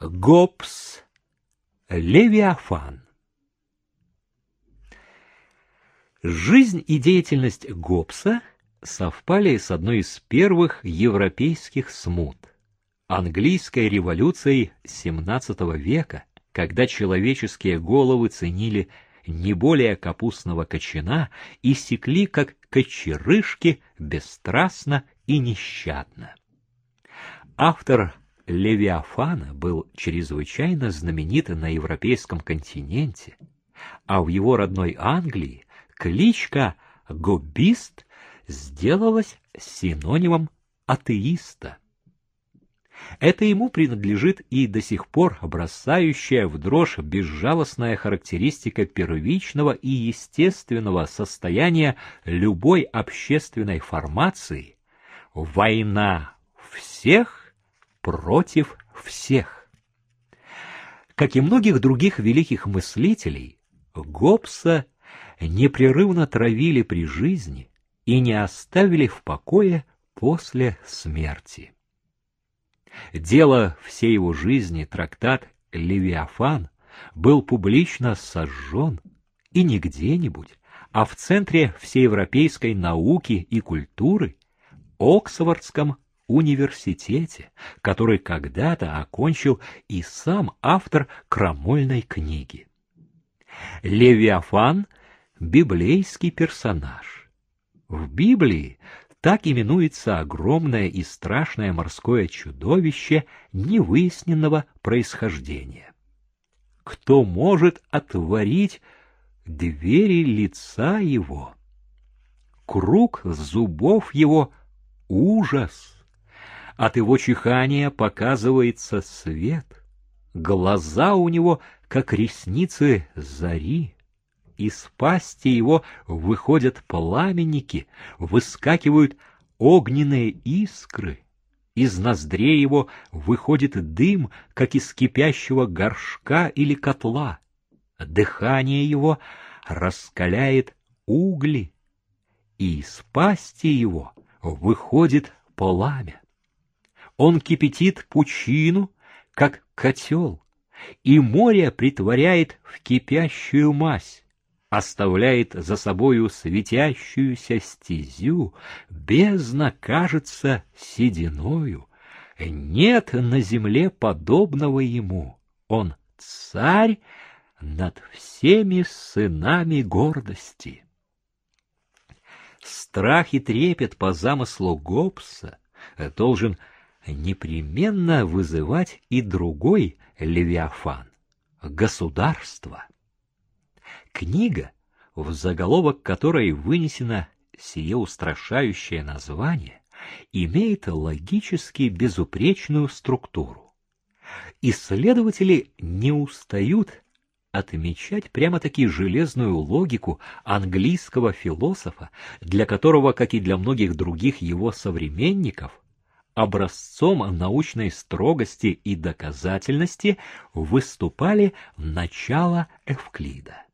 Гоббс, Левиафан. Жизнь и деятельность Гоббса совпали с одной из первых европейских смут — английской революцией XVII века, когда человеческие головы ценили не более капустного кочана и секли, как кочерышки, бесстрастно и нещадно. Автор Левиафана был чрезвычайно знаменит на европейском континенте, а в его родной Англии кличка «гоббист» сделалась синонимом атеиста. Это ему принадлежит и до сих пор бросающая в дрожь безжалостная характеристика первичного и естественного состояния любой общественной формации — война всех против всех. Как и многих других великих мыслителей, Гоббса непрерывно травили при жизни и не оставили в покое после смерти. Дело всей его жизни, трактат «Левиафан», был публично сожжен и не где-нибудь, а в центре всеевропейской науки и культуры, Оксфордском университете, который когда-то окончил и сам автор крамольной книги. Левиафан — библейский персонаж. В Библии так именуется огромное и страшное морское чудовище невыясненного происхождения. Кто может отворить двери лица его? Круг зубов его — ужас. От его чихания показывается свет. Глаза у него, как ресницы зари. Из пасти его выходят пламенники, выскакивают огненные искры. Из ноздрей его выходит дым, как из кипящего горшка или котла. Дыхание его раскаляет угли, и из пасти его выходит пламя. Он кипятит пучину, как котел, и море притворяет в кипящую мазь, оставляет за собою светящуюся стезю, бездна кажется сединою. Нет на земле подобного ему. Он царь над всеми сынами гордости. Страх и трепет по замыслу Гоббса должен непременно вызывать и другой Левиафан — государство. Книга, в заголовок которой вынесено сие устрашающее название, имеет логически безупречную структуру. Исследователи не устают отмечать прямо-таки железную логику английского философа, для которого, как и для многих других его современников, образцом научной строгости и доказательности выступали начало Эвклида.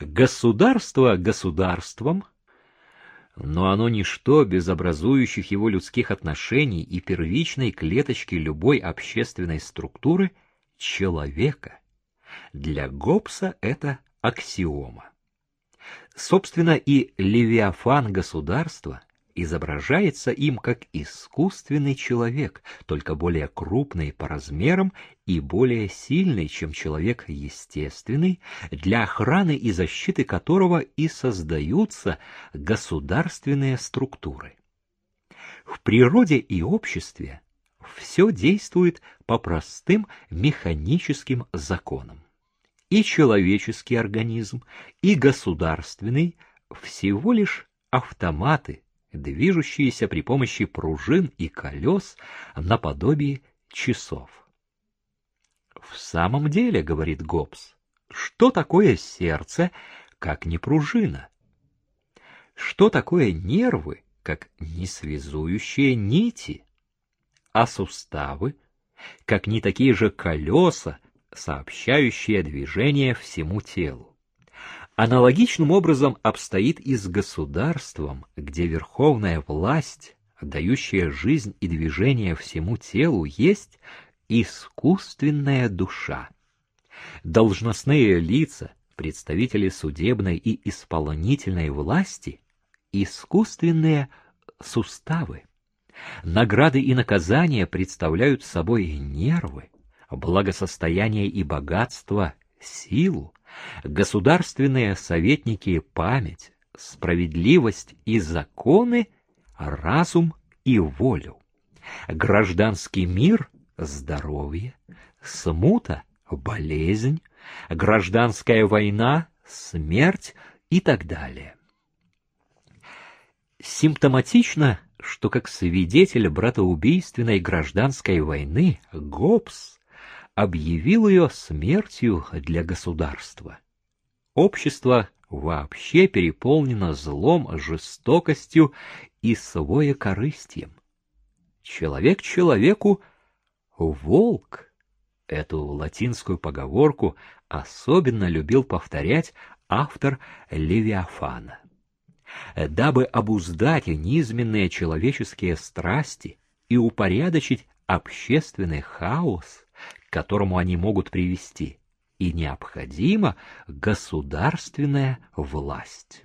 Государство государством, но оно ничто без образующих его людских отношений и первичной клеточки любой общественной структуры человека. Для Гоббса это аксиома. Собственно, и Левиафан государства изображается им как искусственный человек, только более крупный по размерам и более сильный, чем человек естественный, для охраны и защиты которого и создаются государственные структуры. В природе и обществе все действует по простым механическим законам. И человеческий организм, и государственный всего лишь автоматы, движущиеся при помощи пружин и колес наподобие часов. В самом деле, говорит Гоббс, что такое сердце, как не пружина? Что такое нервы, как несвязующие нити? А суставы, как не такие же колеса, сообщающие движение всему телу? Аналогичным образом обстоит и с государством, где верховная власть, дающая жизнь и движение всему телу, есть искусственная душа. Должностные лица, представители судебной и исполнительной власти, искусственные суставы. Награды и наказания представляют собой нервы, благосостояние и богатство, силу, государственные советники — память, справедливость и законы, разум и волю. Гражданский мир — здоровье, смута — болезнь, гражданская война — смерть и так далее. Симптоматично, что как свидетель братоубийственной гражданской войны Гоббс объявил ее смертью для государства. Общество вообще переполнено злом, жестокостью и своекорыстием. Человек человеку — волк. Эту латинскую поговорку особенно любил повторять автор Левиафана. Дабы обуздать низменные человеческие страсти и упорядочить общественный хаос, к которому они могут привести, и необходима государственная власть.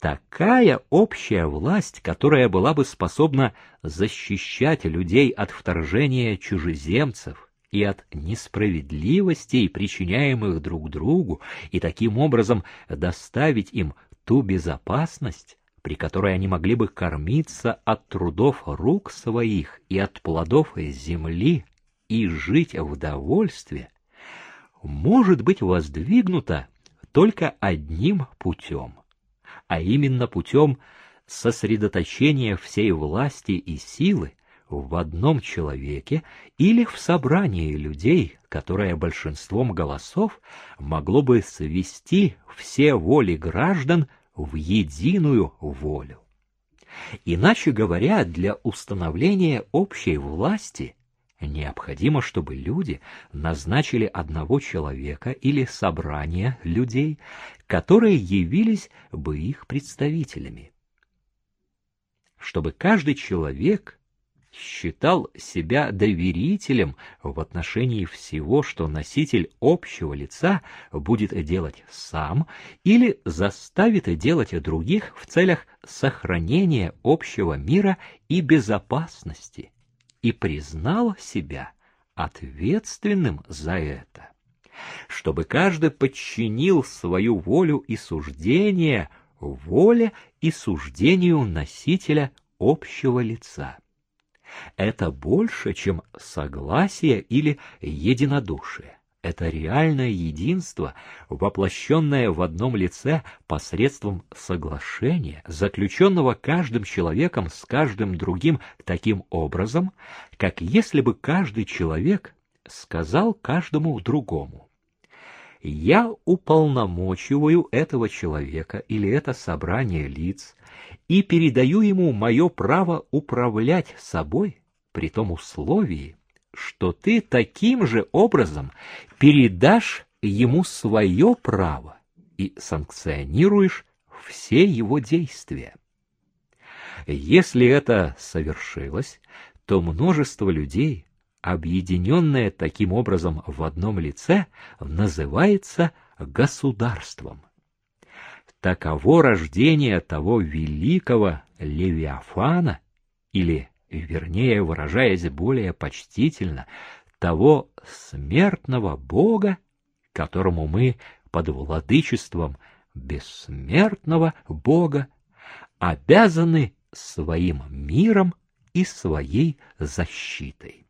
Такая общая власть, которая была бы способна защищать людей от вторжения чужеземцев и от несправедливостей, причиняемых друг другу, и таким образом доставить им ту безопасность, при которой они могли бы кормиться от трудов рук своих и от плодов земли и жить в довольстве, может быть воздвигнута только одним путем, а именно путем сосредоточения всей власти и силы в одном человеке или в собрании людей, которое большинством голосов могло бы свести все воли граждан в единую волю. Иначе говоря, для установления общей власти необходимо, чтобы люди назначили одного человека или собрание людей, которые явились бы их представителями. Чтобы каждый человек считал себя доверителем в отношении всего, что носитель общего лица будет делать сам или заставит делать других в целях сохранения общего мира и безопасности, и признал себя ответственным за это. Чтобы каждый подчинил свою волю и суждение воле и суждению носителя общего лица. Это больше, чем согласие или единодушие. Это реальное единство, воплощенное в одном лице посредством соглашения, заключенного каждым человеком с каждым другим таким образом, как если бы каждый человек сказал каждому другому. Я уполномочиваю этого человека или это собрание лиц и передаю ему мое право управлять собой при том условии, что ты таким же образом передашь ему свое право и санкционируешь все его действия. Если это совершилось, то множество людей, объединенное таким образом в одном лице, называется государством. Таково рождение того великого Левиафана, или, вернее, выражаясь более почтительно, того смертного Бога, которому мы под владычеством бессмертного Бога обязаны своим миром и своей защитой.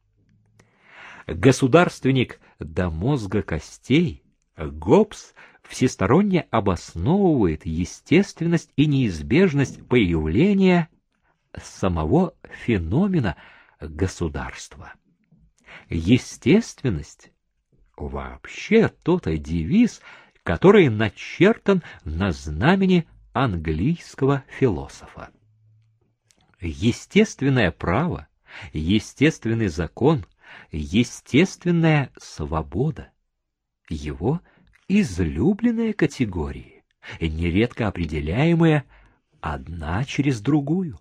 Государственник до мозга костей, Гоббс всесторонне обосновывает естественность и неизбежность появления самого феномена государства. Естественность — вообще тот девиз, который начертан на знамени английского философа. Естественное право, естественный закон, естественная свобода — его излюбленные категории, нередко определяемые одна через другую.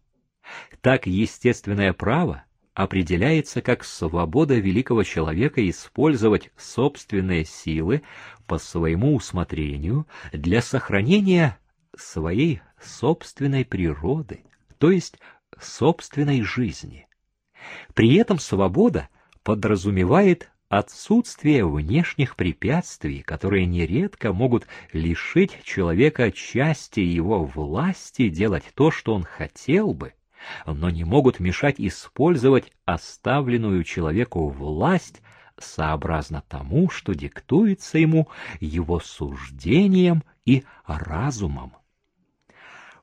Так естественное право определяется как свобода великого человека использовать собственные силы по своему усмотрению для сохранения своей собственной природы, то есть собственной жизни. При этом свобода подразумевает отсутствие внешних препятствий, которые нередко могут лишить человека части его власти делать то, что он хотел бы, но не могут мешать использовать оставленную человеку власть сообразно тому, что диктуется ему его суждением и разумом.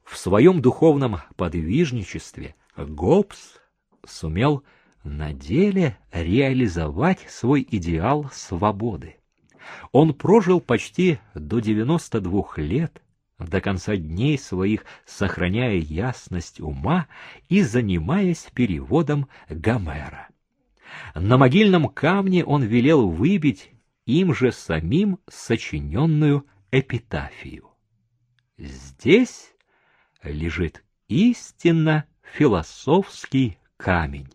В своем духовном подвижничестве Гоббс сумел на деле реализовать свой идеал свободы. Он прожил почти до 92 лет, до конца дней своих сохраняя ясность ума и занимаясь переводом Гомера. На могильном камне он велел выбить им же самим сочиненную эпитафию. Здесь лежит истинно философский камень.